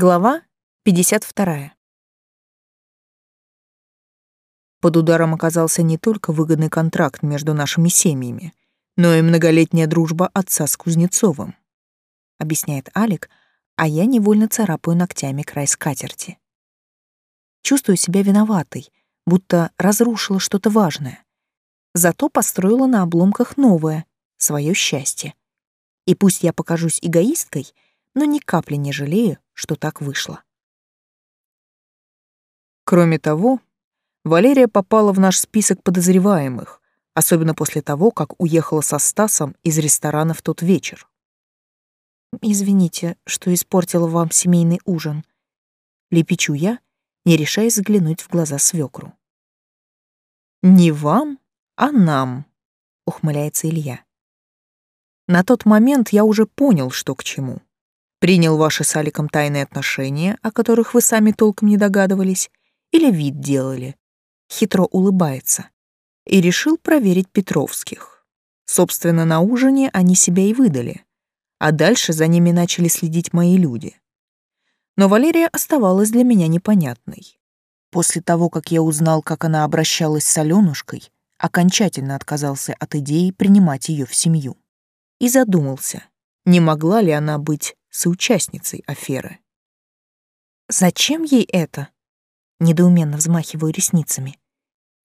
Глава 52. Под ударом оказался не только выгодный контракт между нашими семьями, но и многолетняя дружба отца с Кузнецовым, объясняет Алик, а я невольно царапаю ногтями край скатерти. Чувствую себя виноватой, будто разрушила что-то важное. Зато построила на обломках новое, свое счастье. И пусть я покажусь эгоисткой — но ни капли не жалею, что так вышло. Кроме того, Валерия попала в наш список подозреваемых, особенно после того, как уехала со Стасом из ресторана в тот вечер. «Извините, что испортила вам семейный ужин», — лепечу я, не решаясь взглянуть в глаза свекру. «Не вам, а нам», — ухмыляется Илья. На тот момент я уже понял, что к чему принял ваши с Аликом тайные отношения, о которых вы сами толком не догадывались, или вид делали, хитро улыбается, и решил проверить Петровских. Собственно, на ужине они себя и выдали, а дальше за ними начали следить мои люди. Но Валерия оставалась для меня непонятной. После того, как я узнал, как она обращалась с Алёнушкой, окончательно отказался от идеи принимать ее в семью. И задумался, не могла ли она быть соучастницей аферы. «Зачем ей это?» — недоуменно взмахиваю ресницами.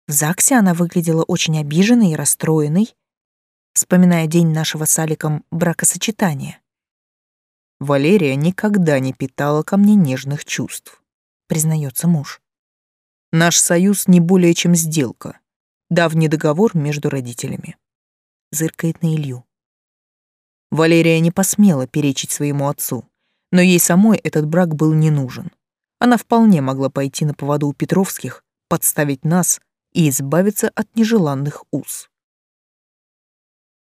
В ЗАГСе она выглядела очень обиженной и расстроенной, вспоминая день нашего с Аликом бракосочетания. Валерия никогда не питала ко мне нежных чувств, признается муж. Наш союз не более чем сделка, давний договор между родителями. Зыркает на Илью. Валерия не посмела перечить своему отцу, но ей самой этот брак был не нужен. Она вполне могла пойти на поводу у Петровских, подставить нас и избавиться от нежеланных уз.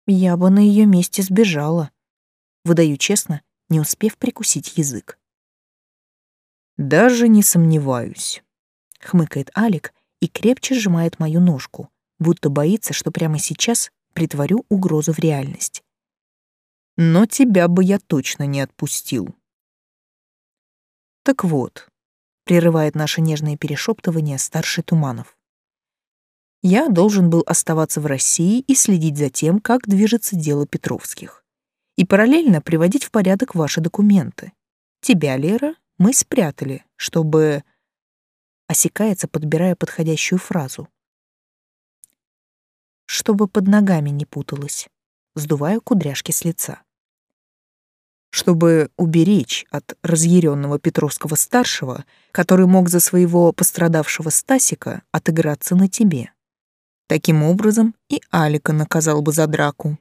Я бы на ее месте сбежала. Выдаю честно, не успев прикусить язык. Даже не сомневаюсь, хмыкает Алик и крепче сжимает мою ножку, будто боится, что прямо сейчас притворю угрозу в реальность но тебя бы я точно не отпустил. Так вот, прерывает наше нежное перешептывание старший Туманов. Я должен был оставаться в России и следить за тем, как движется дело Петровских. И параллельно приводить в порядок ваши документы. Тебя, Лера, мы спрятали, чтобы... Осекается, подбирая подходящую фразу. Чтобы под ногами не путалось. Сдуваю кудряшки с лица чтобы уберечь от разъяренного Петровского-старшего, который мог за своего пострадавшего Стасика отыграться на тебе. Таким образом и Алика наказал бы за драку.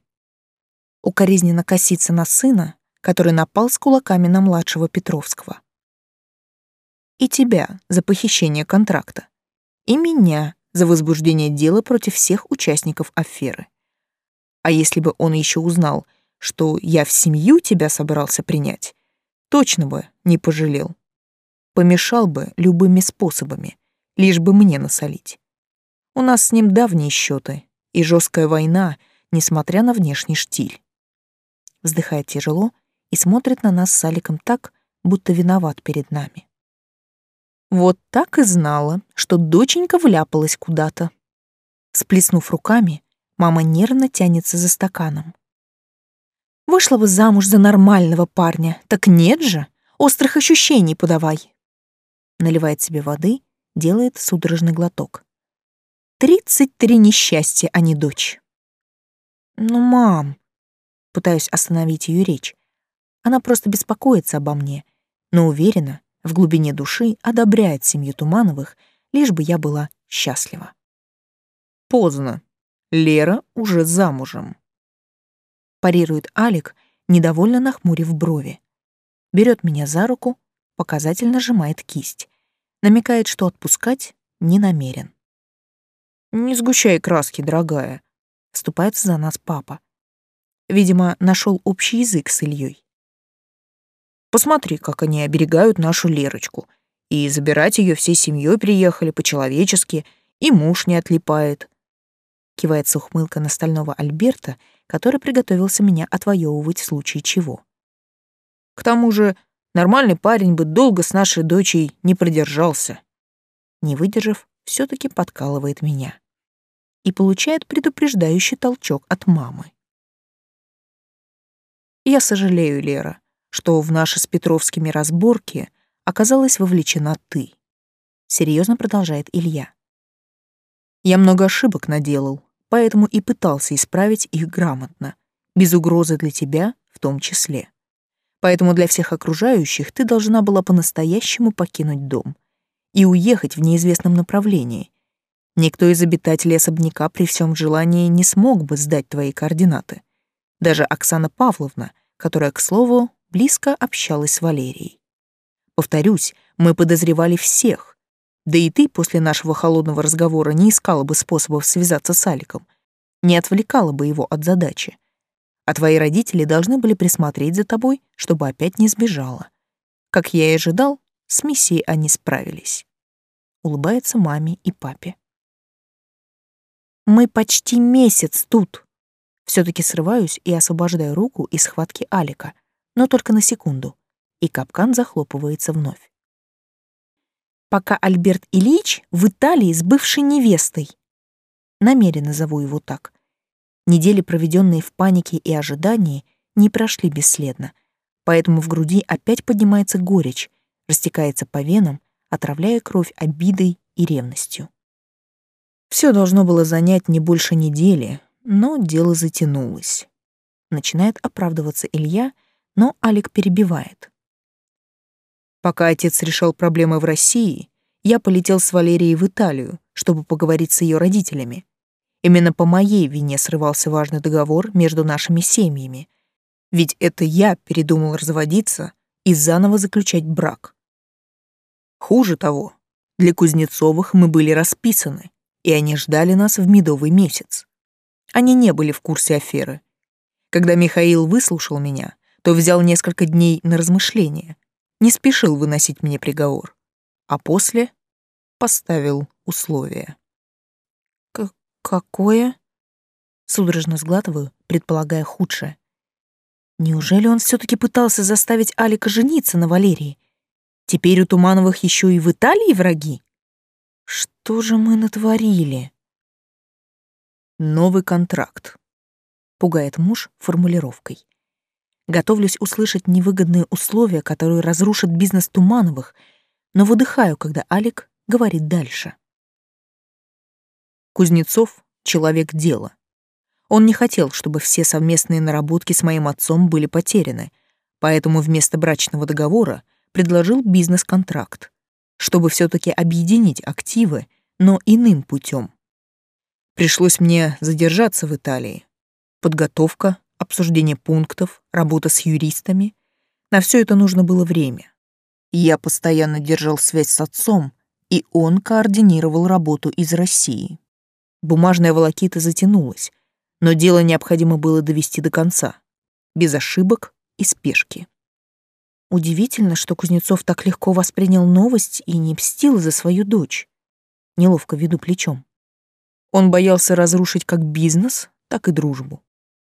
Укоризненно коситься на сына, который напал с кулаками на младшего Петровского. И тебя за похищение контракта. И меня за возбуждение дела против всех участников аферы. А если бы он еще узнал, что я в семью тебя собрался принять, точно бы не пожалел. Помешал бы любыми способами, лишь бы мне насолить. У нас с ним давние счеты и жесткая война, несмотря на внешний штиль. Вздыхает тяжело и смотрит на нас с Аликом так, будто виноват перед нами. Вот так и знала, что доченька вляпалась куда-то. Сплеснув руками, мама нервно тянется за стаканом. Вышла бы замуж за нормального парня. Так нет же. Острых ощущений подавай. Наливает себе воды, делает судорожный глоток. Тридцать три несчастья, а не дочь. Ну, мам, пытаюсь остановить ее речь. Она просто беспокоится обо мне, но уверена, в глубине души одобряет семью Тумановых, лишь бы я была счастлива. Поздно. Лера уже замужем парирует Алик, недовольно нахмурив брови. Берет меня за руку, показательно сжимает кисть. Намекает, что отпускать не намерен. «Не сгущай краски, дорогая», — вступается за нас папа. Видимо, нашел общий язык с Ильей. «Посмотри, как они оберегают нашу Лерочку. И забирать ее всей семьей приехали по-человечески, и муж не отлипает». Кивается ухмылка на стального Альберта — который приготовился меня отвоевывать в случае чего. К тому же Нормальный парень бы долго с нашей дочей не продержался. Не выдержав, все таки подкалывает меня. И получает предупреждающий толчок от мамы. Я сожалею, Лера, что в наши с Петровскими разборки оказалась вовлечена ты. Серьезно продолжает Илья. Я много ошибок наделал, поэтому и пытался исправить их грамотно, без угрозы для тебя в том числе. Поэтому для всех окружающих ты должна была по-настоящему покинуть дом и уехать в неизвестном направлении. Никто из обитателей особняка при всем желании не смог бы сдать твои координаты. Даже Оксана Павловна, которая, к слову, близко общалась с Валерией. Повторюсь, мы подозревали всех, да и ты после нашего холодного разговора не искала бы способов связаться с Аликом, не отвлекала бы его от задачи. А твои родители должны были присмотреть за тобой, чтобы опять не сбежала. Как я и ожидал, с миссией они справились. Улыбается маме и папе. Мы почти месяц тут. все таки срываюсь и освобождаю руку из схватки Алика, но только на секунду, и капкан захлопывается вновь пока Альберт Ильич в Италии с бывшей невестой. Намеренно зову его так. Недели, проведенные в панике и ожидании, не прошли бесследно, поэтому в груди опять поднимается горечь, растекается по венам, отравляя кровь обидой и ревностью. Все должно было занять не больше недели, но дело затянулось. Начинает оправдываться Илья, но Алик перебивает. Пока отец решал проблемы в России, я полетел с Валерией в Италию, чтобы поговорить с ее родителями. Именно по моей вине срывался важный договор между нашими семьями. Ведь это я передумал разводиться и заново заключать брак. Хуже того, для Кузнецовых мы были расписаны, и они ждали нас в медовый месяц. Они не были в курсе аферы. Когда Михаил выслушал меня, то взял несколько дней на размышление, не спешил выносить мне приговор, а после поставил условие. К «Какое?» Судорожно сглатываю, предполагая худшее. Неужели он все таки пытался заставить Алика жениться на Валерии? Теперь у Тумановых еще и в Италии враги? Что же мы натворили? Новый контракт. Пугает муж формулировкой. Готовлюсь услышать невыгодные условия, которые разрушат бизнес Тумановых, но выдыхаю, когда Алик говорит дальше. Кузнецов — человек дела. Он не хотел, чтобы все совместные наработки с моим отцом были потеряны, поэтому вместо брачного договора предложил бизнес-контракт, чтобы все таки объединить активы, но иным путем. Пришлось мне задержаться в Италии. Подготовка, обсуждение пунктов, работа с юристами. На все это нужно было время. Я постоянно держал связь с отцом, и он координировал работу из России. Бумажная волокита затянулась, но дело необходимо было довести до конца, без ошибок и спешки. Удивительно, что Кузнецов так легко воспринял новость и не мстил за свою дочь. Неловко веду плечом. Он боялся разрушить как бизнес, так и дружбу.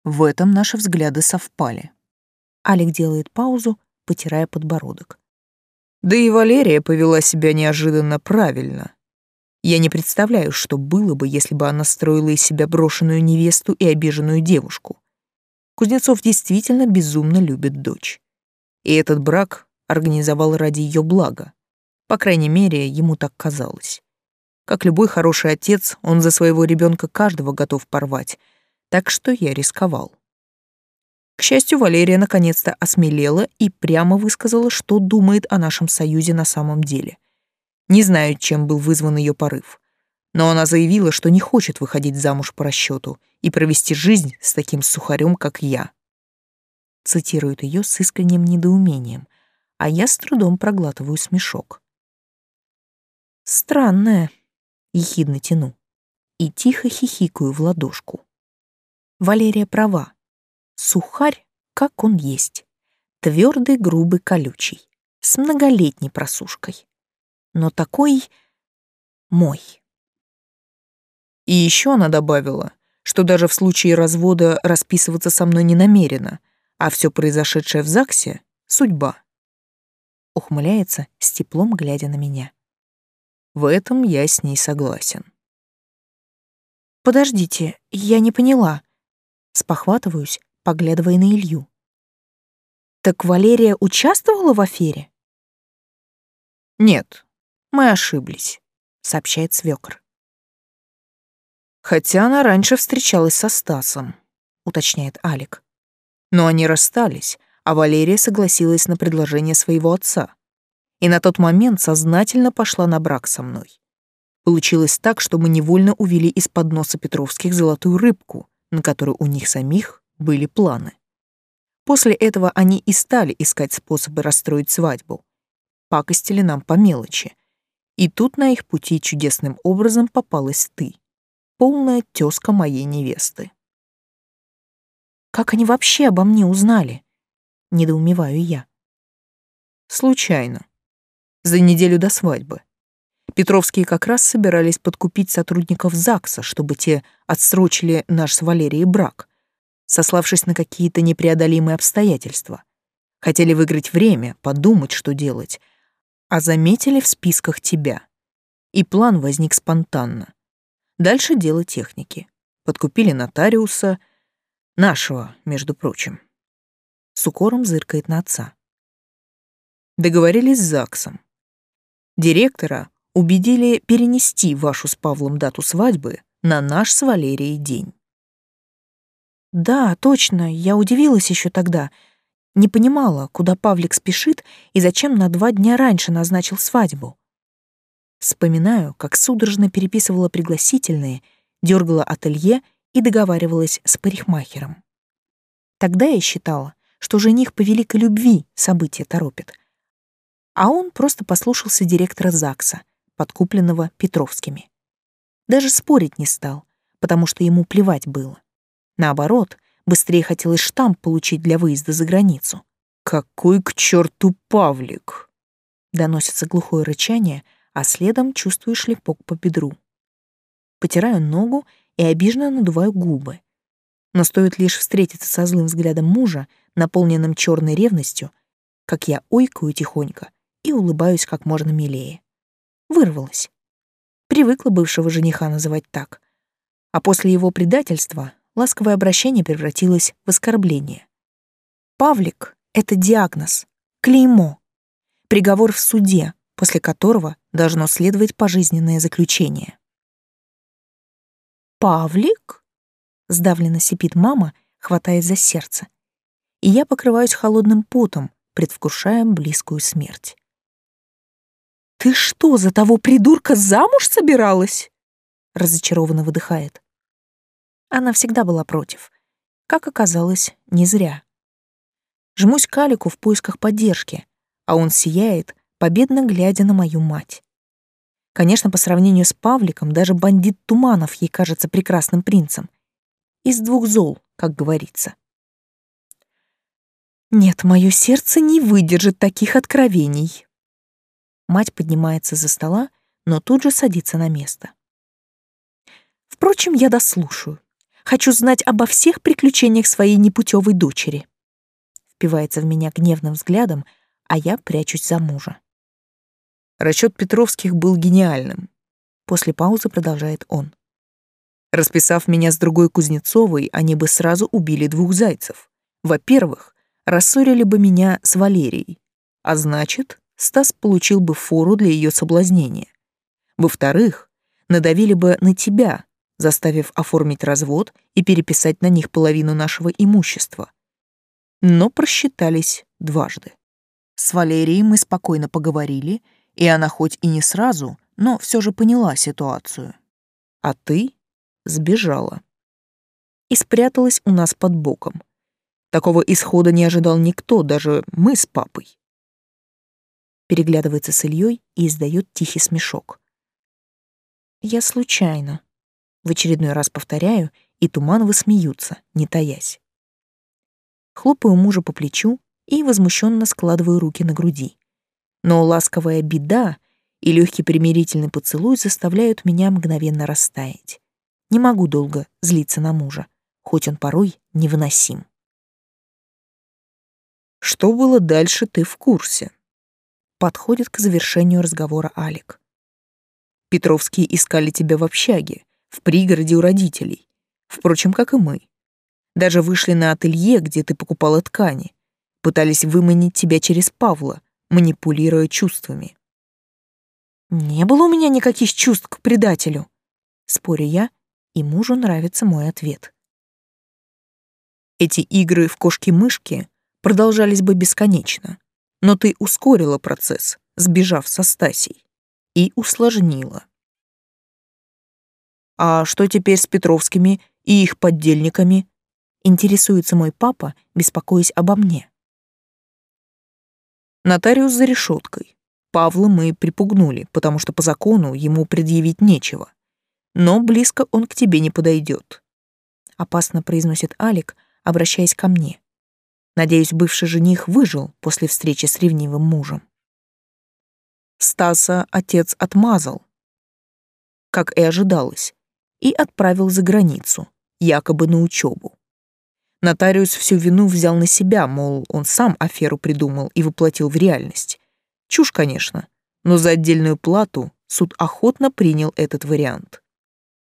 В этом наши взгляды совпали. Алик делает паузу, потирая подбородок. Да и Валерия повела себя неожиданно правильно. Я не представляю, что было бы, если бы она строила из себя брошенную невесту и обиженную девушку. Кузнецов действительно безумно любит дочь. И этот брак организовал ради ее блага. По крайней мере, ему так казалось. Как любой хороший отец, он за своего ребенка каждого готов порвать, так что я рисковал. К счастью, Валерия наконец-то осмелела и прямо высказала, что думает о нашем союзе на самом деле. Не знаю, чем был вызван ее порыв, но она заявила, что не хочет выходить замуж по расчету и провести жизнь с таким сухарем, как я. Цитирует ее с искренним недоумением, а я с трудом проглатываю смешок. Странное, ехидно тяну и тихо хихикаю в ладошку. Валерия права. Сухарь, как он есть. Твердый, грубый, колючий. С многолетней просушкой. Но такой мой. И еще она добавила, что даже в случае развода расписываться со мной не намерена, а все произошедшее в ЗАГСе — судьба. ухмыляется, с теплом глядя на меня. В этом я с ней согласен. Подождите, я не поняла. Спохватываюсь, поглядывая на Илью. Так Валерия участвовала в афере? Нет, мы ошиблись, сообщает свекр. Хотя она раньше встречалась со Стасом, уточняет Алик. Но они расстались, а Валерия согласилась на предложение своего отца. И на тот момент сознательно пошла на брак со мной. Получилось так, что мы невольно увели из-под носа Петровских золотую рыбку, на которую у них самих были планы. После этого они и стали искать способы расстроить свадьбу. Пакостили нам по мелочи. И тут на их пути чудесным образом попалась ты, полная тёзка моей невесты. Как они вообще обо мне узнали? Недоумеваю я. Случайно. За неделю до свадьбы. Петровские как раз собирались подкупить сотрудников ЗАГСа, чтобы те отсрочили наш с Валерией брак сославшись на какие-то непреодолимые обстоятельства. Хотели выиграть время, подумать, что делать, а заметили в списках тебя. И план возник спонтанно. Дальше дело техники. Подкупили нотариуса, нашего, между прочим. С укором зыркает на отца. Договорились с ЗАГСом. Директора убедили перенести вашу с Павлом дату свадьбы на наш с Валерией день. Да, точно, я удивилась еще тогда. Не понимала, куда Павлик спешит и зачем на два дня раньше назначил свадьбу. Вспоминаю, как судорожно переписывала пригласительные, дергала ателье и договаривалась с парикмахером. Тогда я считала, что жених по великой любви события торопит. А он просто послушался директора ЗАГСа, подкупленного Петровскими. Даже спорить не стал, потому что ему плевать было. Наоборот, быстрее хотелось штамп получить для выезда за границу. «Какой к черту Павлик!» Доносится глухое рычание, а следом чувствую шлепок по бедру. Потираю ногу и обиженно надуваю губы. Но стоит лишь встретиться со злым взглядом мужа, наполненным черной ревностью, как я ойкаю тихонько и улыбаюсь как можно милее. Вырвалась. Привыкла бывшего жениха называть так. А после его предательства ласковое обращение превратилось в оскорбление. Павлик — это диагноз, клеймо, приговор в суде, после которого должно следовать пожизненное заключение. «Павлик?» — сдавленно сипит мама, хватаясь за сердце. И я покрываюсь холодным потом, предвкушая близкую смерть. «Ты что, за того придурка замуж собиралась?» — разочарованно выдыхает. Она всегда была против. Как оказалось, не зря. Жмусь к Алику в поисках поддержки, а он сияет, победно глядя на мою мать. Конечно, по сравнению с Павликом, даже бандит Туманов ей кажется прекрасным принцем. Из двух зол, как говорится. Нет, мое сердце не выдержит таких откровений. Мать поднимается за стола, но тут же садится на место. Впрочем, я дослушаю. Хочу знать обо всех приключениях своей непутевой дочери. Впивается в меня гневным взглядом, а я прячусь за мужа. Расчет Петровских был гениальным. После паузы продолжает он. Расписав меня с другой Кузнецовой, они бы сразу убили двух зайцев. Во-первых, рассорили бы меня с Валерией, а значит, Стас получил бы фору для ее соблазнения. Во-вторых, надавили бы на тебя, заставив оформить развод и переписать на них половину нашего имущества. Но просчитались дважды. С Валерией мы спокойно поговорили, и она хоть и не сразу, но все же поняла ситуацию. А ты сбежала. И спряталась у нас под боком. Такого исхода не ожидал никто, даже мы с папой. Переглядывается с Ильей и издает тихий смешок. Я случайно. В очередной раз повторяю, и Тумановы смеются, не таясь. Хлопаю мужа по плечу и возмущенно складываю руки на груди. Но ласковая беда и легкий примирительный поцелуй заставляют меня мгновенно растаять. Не могу долго злиться на мужа, хоть он порой невыносим. Что было дальше, ты в курсе. Подходит к завершению разговора Алик. Петровские искали тебя в общаге, в пригороде у родителей. Впрочем, как и мы. Даже вышли на ателье, где ты покупала ткани. Пытались выманить тебя через Павла, манипулируя чувствами. Не было у меня никаких чувств к предателю. Спорю я, и мужу нравится мой ответ. Эти игры в кошки-мышки продолжались бы бесконечно, но ты ускорила процесс, сбежав со Стасей, и усложнила. А что теперь с Петровскими и их поддельниками? Интересуется мой папа, беспокоясь обо мне. Нотариус за решеткой. Павла мы припугнули, потому что по закону ему предъявить нечего. Но близко он к тебе не подойдет. Опасно произносит Алик, обращаясь ко мне. Надеюсь, бывший жених выжил после встречи с ревнивым мужем. Стаса отец отмазал, как и ожидалось, и отправил за границу, якобы на учебу. Нотариус всю вину взял на себя, мол, он сам аферу придумал и воплотил в реальность. Чушь, конечно, но за отдельную плату суд охотно принял этот вариант.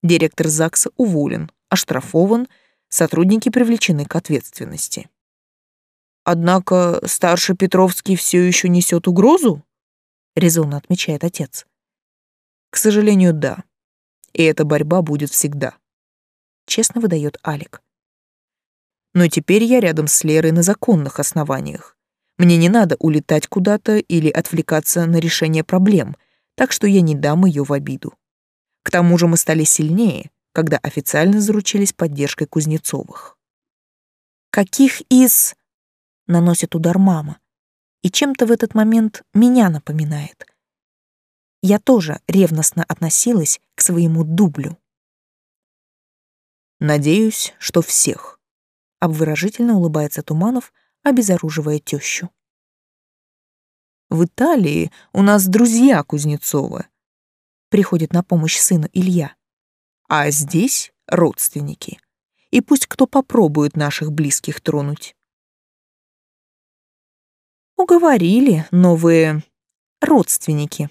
Директор ЗАГСа уволен, оштрафован — сотрудники привлечены к ответственности. Однако старший Петровский все еще несет угрозу, резонно отмечает отец. К сожалению, да. И эта борьба будет всегда. Честно выдает Алик. Но теперь я рядом с Лерой на законных основаниях. Мне не надо улетать куда-то или отвлекаться на решение проблем, так что я не дам ее в обиду. К тому же мы стали сильнее, когда официально заручились поддержкой Кузнецовых. «Каких из...» — наносит удар мама. И чем-то в этот момент меня напоминает. Я тоже ревностно относилась к своему дублю. «Надеюсь, что всех», — обворожительно улыбается Туманов, обезоруживая тещу. «В Италии у нас друзья Кузнецовы», — приходит на помощь сыну Илья а здесь родственники. И пусть кто попробует наших близких тронуть. Уговорили новые родственники.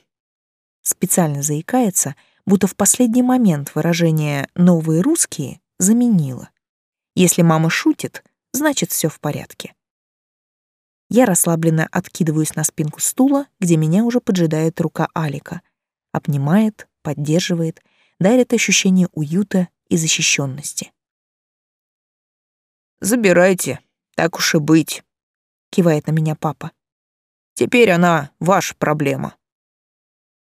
Специально заикается, будто в последний момент выражение «новые русские» заменила. Если мама шутит, значит все в порядке. Я расслабленно откидываюсь на спинку стула, где меня уже поджидает рука Алика. Обнимает, поддерживает — дарит ощущение уюта и защищенности. «Забирайте, так уж и быть», — кивает на меня папа. «Теперь она ваша проблема».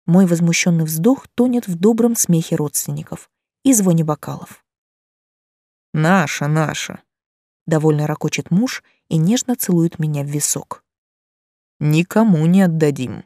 Мой возмущенный вздох тонет в добром смехе родственников и звоне бокалов. «Наша, наша», — довольно ракочет муж и нежно целует меня в висок. «Никому не отдадим».